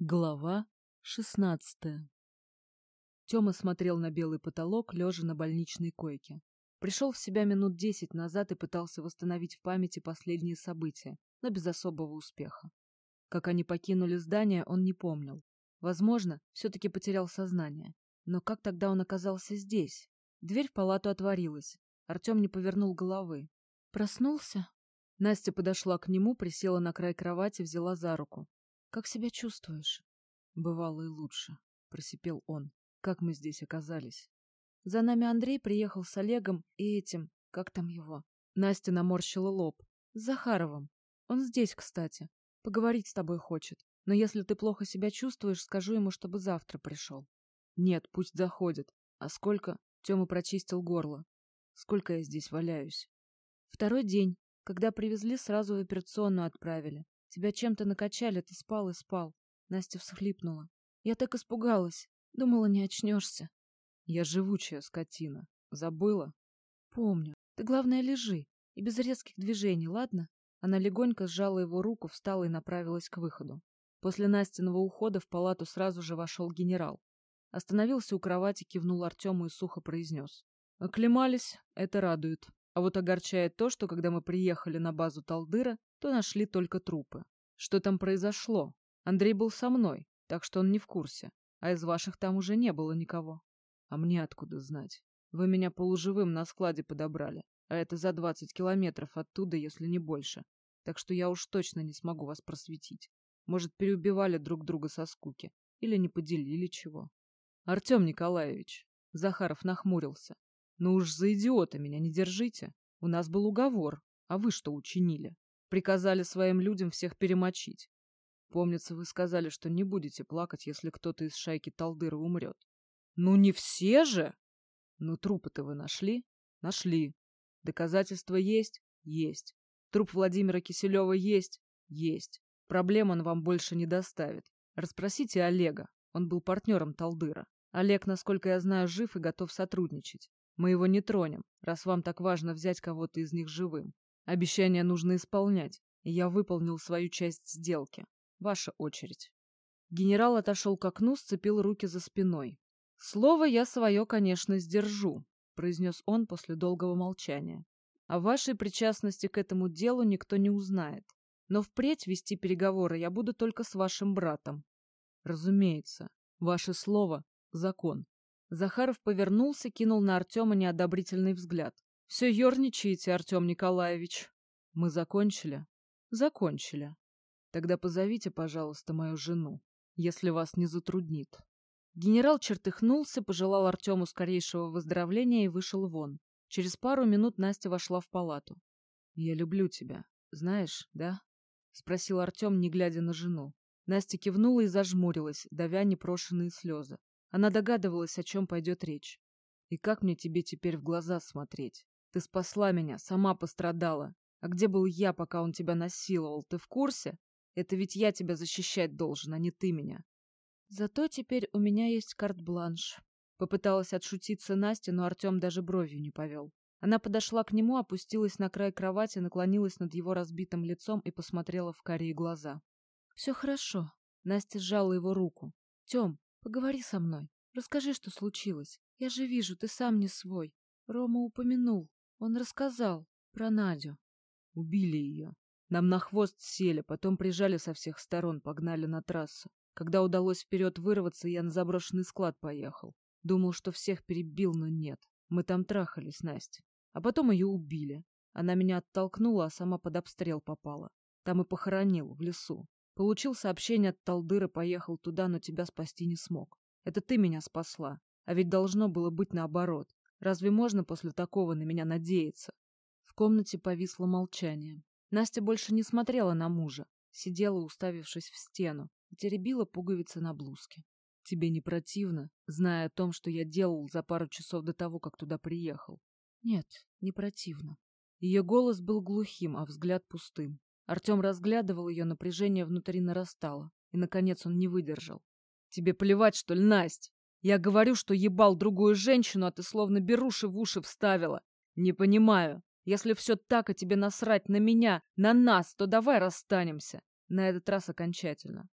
Глава шестнадцатая Тёма смотрел на белый потолок, лежа на больничной койке. Пришел в себя минут десять назад и пытался восстановить в памяти последние события, но без особого успеха. Как они покинули здание, он не помнил. Возможно, все-таки потерял сознание. Но как тогда он оказался здесь? Дверь в палату отворилась. Артем не повернул головы. «Проснулся?» Настя подошла к нему, присела на край кровати, взяла за руку. Как себя чувствуешь? Бывало и лучше, просипел он. Как мы здесь оказались? За нами Андрей приехал с Олегом и этим, как там его? Настя наморщила лоб. С Захаровым. Он здесь, кстати. Поговорить с тобой хочет. Но если ты плохо себя чувствуешь, скажу ему, чтобы завтра пришел. Нет, пусть заходит. А сколько? Тёма прочистил горло. Сколько я здесь валяюсь? Второй день. Когда привезли, сразу в операционную отправили. Тебя чем-то накачали, ты спал и спал. Настя всхлипнула. Я так испугалась. Думала, не очнешься. Я живучая скотина. Забыла? Помню. Ты, главное, лежи. И без резких движений, ладно? Она легонько сжала его руку, встала и направилась к выходу. После Настиного ухода в палату сразу же вошел генерал. Остановился у кровати, кивнул Артему и сухо произнес. Оклемались, это радует. А вот огорчает то, что когда мы приехали на базу Талдыра, то нашли только трупы. Что там произошло? Андрей был со мной, так что он не в курсе. А из ваших там уже не было никого. А мне откуда знать? Вы меня полуживым на складе подобрали, а это за двадцать километров оттуда, если не больше. Так что я уж точно не смогу вас просветить. Может, переубивали друг друга со скуки. Или не поделили чего. Артем Николаевич. Захаров нахмурился. Ну уж за идиота меня не держите. У нас был уговор. А вы что учинили? Приказали своим людям всех перемочить. Помнится, вы сказали, что не будете плакать, если кто-то из шайки Талдыра умрет. Ну не все же! Ну трупы-то вы нашли? Нашли. Доказательства есть? Есть. Труп Владимира Киселева есть? Есть. Проблем он вам больше не доставит. Расспросите Олега. Он был партнером Талдыра. Олег, насколько я знаю, жив и готов сотрудничать. Мы его не тронем, раз вам так важно взять кого-то из них живым. Обещания нужно исполнять, и я выполнил свою часть сделки. Ваша очередь. Генерал отошел к окну, сцепил руки за спиной. «Слово я свое, конечно, сдержу», — произнес он после долгого молчания. «О вашей причастности к этому делу никто не узнает. Но впредь вести переговоры я буду только с вашим братом». «Разумеется, ваше слово — закон», Захаров повернулся, кинул на Артема неодобрительный взгляд. «Все ерничаете, Артем Николаевич». «Мы закончили?» «Закончили. Тогда позовите, пожалуйста, мою жену, если вас не затруднит». Генерал чертыхнулся, пожелал Артему скорейшего выздоровления и вышел вон. Через пару минут Настя вошла в палату. «Я люблю тебя, знаешь, да?» — спросил Артем, не глядя на жену. Настя кивнула и зажмурилась, давя непрошенные слезы. Она догадывалась, о чем пойдет речь. «И как мне тебе теперь в глаза смотреть? Ты спасла меня, сама пострадала. А где был я, пока он тебя насиловал? Ты в курсе? Это ведь я тебя защищать должен, а не ты меня». «Зато теперь у меня есть карт-бланш». Попыталась отшутиться Настя, но Артем даже бровью не повел. Она подошла к нему, опустилась на край кровати, наклонилась над его разбитым лицом и посмотрела в карие глаза. «Все хорошо». Настя сжала его руку. «Тем, Поговори со мной. Расскажи, что случилось. Я же вижу, ты сам не свой. Рома упомянул. Он рассказал про Надю. Убили ее. Нам на хвост сели, потом прижали со всех сторон, погнали на трассу. Когда удалось вперед вырваться, я на заброшенный склад поехал. Думал, что всех перебил, но нет. Мы там трахались, Настя. А потом ее убили. Она меня оттолкнула, а сама под обстрел попала. Там и похоронил, в лесу. Получил сообщение от Талдыра, поехал туда, но тебя спасти не смог. Это ты меня спасла. А ведь должно было быть наоборот. Разве можно после такого на меня надеяться? В комнате повисло молчание. Настя больше не смотрела на мужа. Сидела, уставившись в стену, и теребила пуговицы на блузке. Тебе не противно, зная о том, что я делал за пару часов до того, как туда приехал? Нет, не противно. Ее голос был глухим, а взгляд пустым. Артем разглядывал ее, напряжение внутри нарастало, и, наконец, он не выдержал. «Тебе плевать, что ли, Насть? Я говорю, что ебал другую женщину, а ты словно беруши в уши вставила. Не понимаю. Если все так, а тебе насрать на меня, на нас, то давай расстанемся. На этот раз окончательно.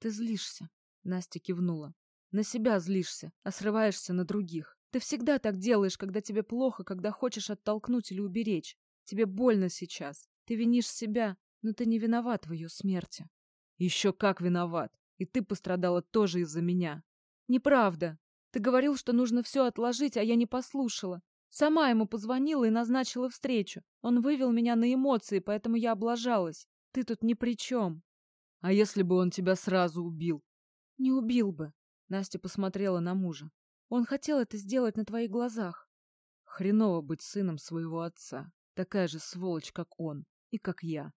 Ты злишься. Настя кивнула. На себя злишься, а срываешься на других. Ты всегда так делаешь, когда тебе плохо, когда хочешь оттолкнуть или уберечь. Тебе больно сейчас. Ты винишь себя, но ты не виноват в ее смерти. Еще как виноват. И ты пострадала тоже из-за меня. Неправда. Ты говорил, что нужно все отложить, а я не послушала. Сама ему позвонила и назначила встречу. Он вывел меня на эмоции, поэтому я облажалась. Ты тут ни при чем. А если бы он тебя сразу убил? Не убил бы. Настя посмотрела на мужа. Он хотел это сделать на твоих глазах. Хреново быть сыном своего отца. Такая же сволочь, как он. И как я.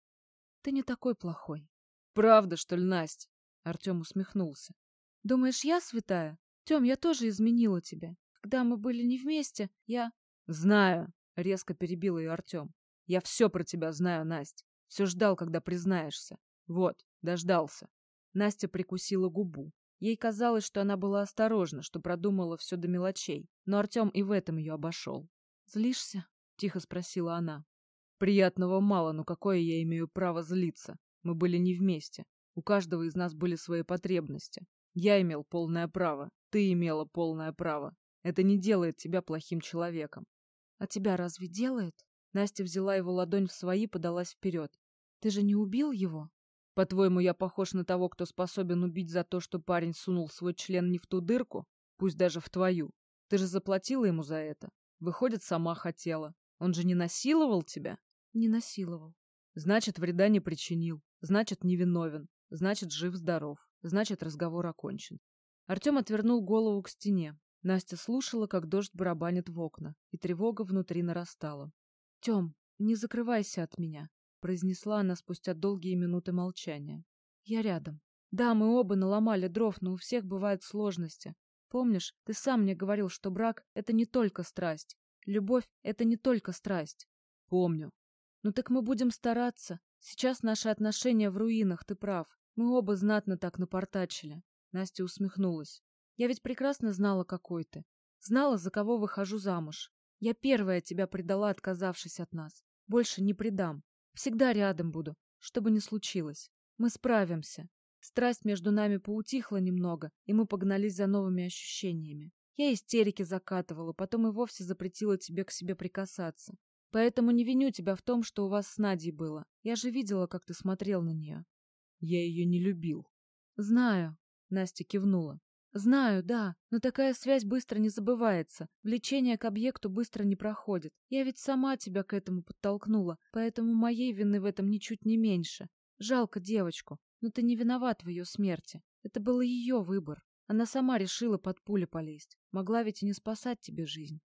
Ты не такой плохой. Правда, что ли, Настя? Артем усмехнулся. Думаешь, я святая? Тем, я тоже изменила тебя. Когда мы были не вместе, я... Знаю, резко перебил ее Артем. Я все про тебя знаю, Настя. Все ждал, когда признаешься. Вот, дождался. Настя прикусила губу. Ей казалось, что она была осторожна, что продумала все до мелочей, но Артем и в этом ее обошел. «Злишься?» — тихо спросила она. «Приятного мало, но какое я имею право злиться? Мы были не вместе. У каждого из нас были свои потребности. Я имел полное право, ты имела полное право. Это не делает тебя плохим человеком. А тебя разве делает? Настя взяла его ладонь в свои, подалась вперед. Ты же не убил его? По-твоему, я похож на того, кто способен убить за то, что парень сунул свой член не в ту дырку, пусть даже в твою? Ты же заплатила ему за это. Выходит, сама хотела. Он же не насиловал тебя? Не насиловал. Значит, вреда не причинил. Значит, невиновен. Значит, жив-здоров. Значит, разговор окончен. Артем отвернул голову к стене. Настя слушала, как дождь барабанит в окна, и тревога внутри нарастала. «Тем, не закрывайся от меня», — произнесла она спустя долгие минуты молчания. «Я рядом. Да, мы оба наломали дров, но у всех бывают сложности. Помнишь, ты сам мне говорил, что брак — это не только страсть. Любовь — это не только страсть. Помню. Ну так мы будем стараться. Сейчас наши отношения в руинах, ты прав. Мы оба знатно так напортачили. Настя усмехнулась. Я ведь прекрасно знала, какой ты. Знала, за кого выхожу замуж. Я первая тебя предала, отказавшись от нас. Больше не предам. Всегда рядом буду, что бы ни случилось. Мы справимся. Страсть между нами поутихла немного, и мы погнались за новыми ощущениями. Я истерики закатывала, потом и вовсе запретила тебе к себе прикасаться. Поэтому не виню тебя в том, что у вас с Надей было. Я же видела, как ты смотрел на нее. Я ее не любил. Знаю, Настя кивнула. Знаю, да, но такая связь быстро не забывается. Влечение к объекту быстро не проходит. Я ведь сама тебя к этому подтолкнула, поэтому моей вины в этом ничуть не меньше. Жалко девочку, но ты не виноват в ее смерти. Это был ее выбор. Она сама решила под пули полезть. Могла ведь и не спасать тебе жизнь.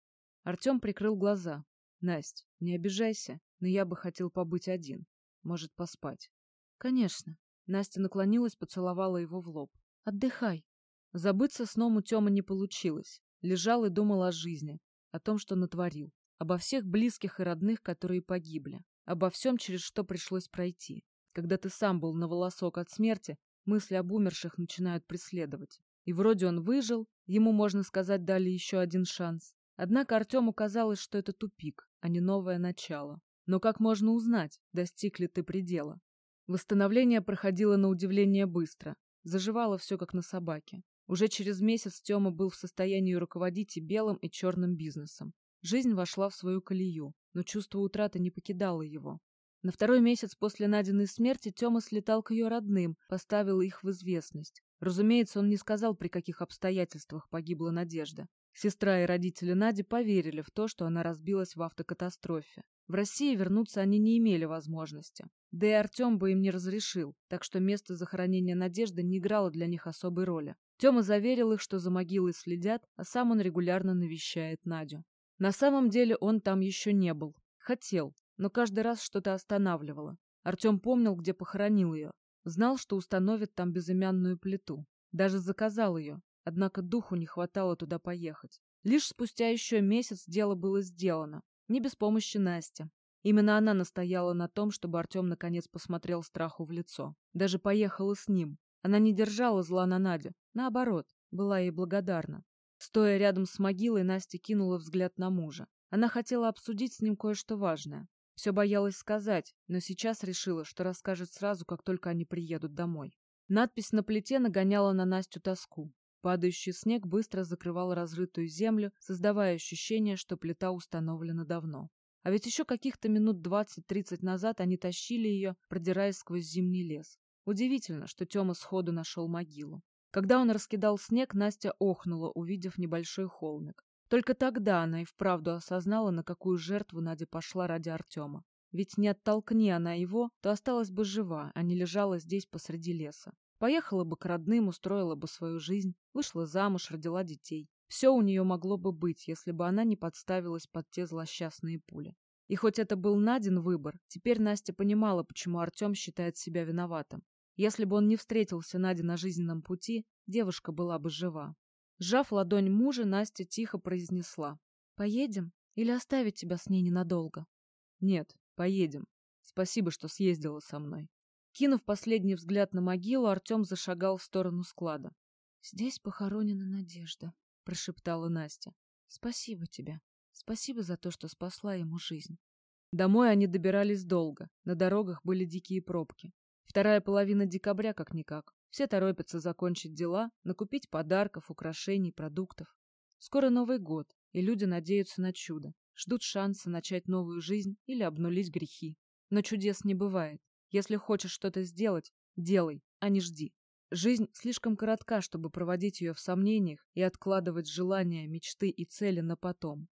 Артем прикрыл глаза. Насть, не обижайся, но я бы хотел побыть один. Может, поспать. Конечно. Настя наклонилась, поцеловала его в лоб. Отдыхай. Забыться сном у Тёмы не получилось. Лежал и думал о жизни, о том, что натворил, обо всех близких и родных, которые погибли, обо всем, через что пришлось пройти. Когда ты сам был на волосок от смерти, мысли об умерших начинают преследовать. И вроде он выжил, ему, можно сказать, дали еще один шанс. Однако Артему казалось, что это тупик, а не новое начало. Но как можно узнать, достиг ли ты предела? Восстановление проходило на удивление быстро. Заживало все как на собаке. Уже через месяц Тёма был в состоянии руководить и белым, и черным бизнесом. Жизнь вошла в свою колею, но чувство утраты не покидало его. На второй месяц после Надиной смерти Тёма слетал к ее родным, поставил их в известность. Разумеется, он не сказал, при каких обстоятельствах погибла Надежда. Сестра и родители Нади поверили в то, что она разбилась в автокатастрофе. В России вернуться они не имели возможности. Да и Артем бы им не разрешил, так что место захоронения Надежды не играло для них особой роли. Тёма заверил их, что за могилой следят, а сам он регулярно навещает Надю. На самом деле он там еще не был. Хотел, но каждый раз что-то останавливало. Артем помнил, где похоронил ее. Знал, что установит там безымянную плиту. Даже заказал ее, Однако духу не хватало туда поехать. Лишь спустя еще месяц дело было сделано. Не без помощи Насти. Именно она настояла на том, чтобы Артем наконец посмотрел страху в лицо. Даже поехала с ним. Она не держала зла на Надю. Наоборот, была ей благодарна. Стоя рядом с могилой, Настя кинула взгляд на мужа. Она хотела обсудить с ним кое-что важное. Все боялась сказать, но сейчас решила, что расскажет сразу, как только они приедут домой. Надпись на плите нагоняла на Настю тоску. Падающий снег быстро закрывал разрытую землю, создавая ощущение, что плита установлена давно. А ведь еще каких-то минут двадцать-тридцать назад они тащили ее, продираясь сквозь зимний лес. Удивительно, что Тёма сходу нашел могилу. Когда он раскидал снег, Настя охнула, увидев небольшой холмик. Только тогда она и вправду осознала, на какую жертву Надя пошла ради Артема. Ведь не оттолкни она его, то осталась бы жива, а не лежала здесь посреди леса. Поехала бы к родным, устроила бы свою жизнь, вышла замуж, родила детей. Все у нее могло бы быть, если бы она не подставилась под те злосчастные пули. И хоть это был Надин выбор, теперь Настя понимала, почему Артем считает себя виноватым. Если бы он не встретился Наде на жизненном пути, девушка была бы жива. Сжав ладонь мужа, Настя тихо произнесла. «Поедем? Или оставить тебя с ней ненадолго?» «Нет, поедем. Спасибо, что съездила со мной». Кинув последний взгляд на могилу, Артем зашагал в сторону склада. «Здесь похоронена Надежда», — прошептала Настя. «Спасибо тебе. Спасибо за то, что спасла ему жизнь». Домой они добирались долго. На дорогах были дикие пробки. Вторая половина декабря как-никак. Все торопятся закончить дела, накупить подарков, украшений, продуктов. Скоро Новый год, и люди надеются на чудо. Ждут шанса начать новую жизнь или обнулить грехи. Но чудес не бывает. Если хочешь что-то сделать, делай, а не жди. Жизнь слишком коротка, чтобы проводить ее в сомнениях и откладывать желания, мечты и цели на потом.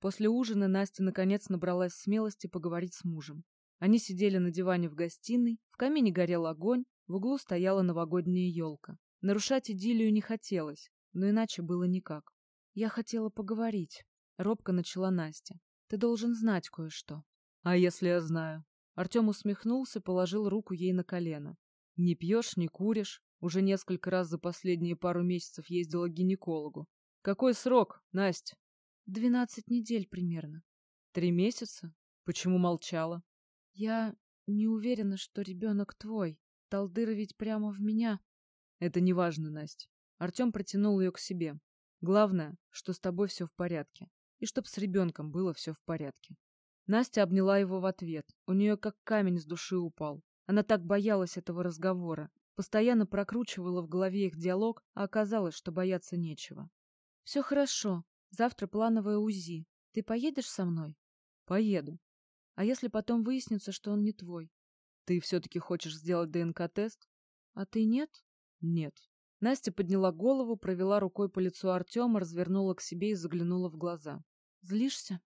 После ужина Настя наконец набралась смелости поговорить с мужем. Они сидели на диване в гостиной, в камине горел огонь, в углу стояла новогодняя елка. Нарушать идиллию не хотелось, но иначе было никак. «Я хотела поговорить», — робко начала Настя. «Ты должен знать кое-что». «А если я знаю?» Артем усмехнулся, положил руку ей на колено. «Не пьешь, не куришь. Уже несколько раз за последние пару месяцев ездила к гинекологу. Какой срок, Настя?» «Двенадцать недель примерно». «Три месяца? Почему молчала?» «Я не уверена, что ребенок твой. Талдыра ведь прямо в меня». «Это не важно, Настя». Артем протянул ее к себе. «Главное, что с тобой все в порядке. И чтоб с ребенком было все в порядке». Настя обняла его в ответ. У нее как камень с души упал. Она так боялась этого разговора. Постоянно прокручивала в голове их диалог, а оказалось, что бояться нечего. «Все хорошо. Завтра плановое УЗИ. Ты поедешь со мной?» «Поеду. А если потом выяснится, что он не твой?» «Ты все-таки хочешь сделать ДНК-тест?» «А ты нет?» «Нет». Настя подняла голову, провела рукой по лицу Артема, развернула к себе и заглянула в глаза. «Злишься?»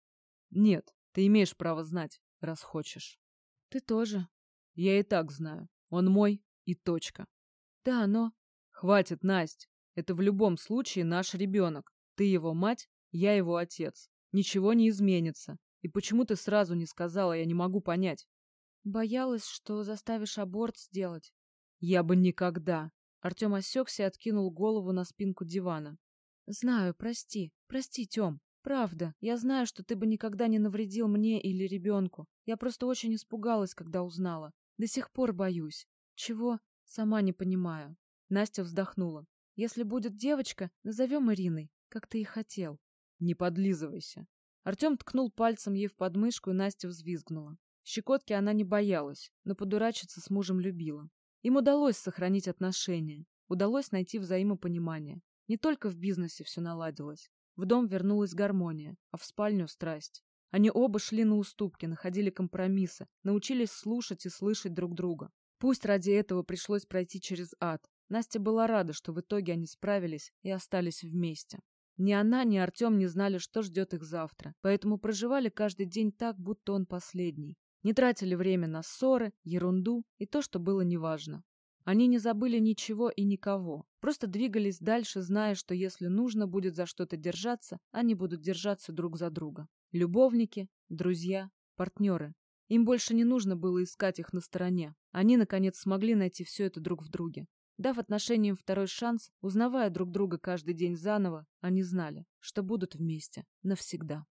«Нет. Ты имеешь право знать, раз хочешь. Ты тоже. Я и так знаю. Он мой и точка. Да, но... Хватит, Настя. Это в любом случае наш ребенок. Ты его мать, я его отец. Ничего не изменится. И почему ты сразу не сказала, я не могу понять. Боялась, что заставишь аборт сделать. Я бы никогда. Артем осекся и откинул голову на спинку дивана. Знаю, прости. Прости, Тем. Правда, я знаю, что ты бы никогда не навредил мне или ребенку. Я просто очень испугалась, когда узнала. До сих пор боюсь. Чего? Сама не понимаю. Настя вздохнула. Если будет девочка, назовем Ириной, как ты и хотел. Не подлизывайся. Артем ткнул пальцем ей в подмышку, и Настя взвизгнула. Щекотки она не боялась, но подурачиться с мужем любила. Им удалось сохранить отношения, удалось найти взаимопонимание. Не только в бизнесе все наладилось. В дом вернулась гармония, а в спальню — страсть. Они оба шли на уступки, находили компромиссы, научились слушать и слышать друг друга. Пусть ради этого пришлось пройти через ад. Настя была рада, что в итоге они справились и остались вместе. Ни она, ни Артем не знали, что ждет их завтра, поэтому проживали каждый день так, будто он последний. Не тратили время на ссоры, ерунду и то, что было неважно. Они не забыли ничего и никого, просто двигались дальше, зная, что если нужно будет за что-то держаться, они будут держаться друг за друга. Любовники, друзья, партнеры. Им больше не нужно было искать их на стороне. Они, наконец, смогли найти все это друг в друге. Дав отношениям второй шанс, узнавая друг друга каждый день заново, они знали, что будут вместе навсегда.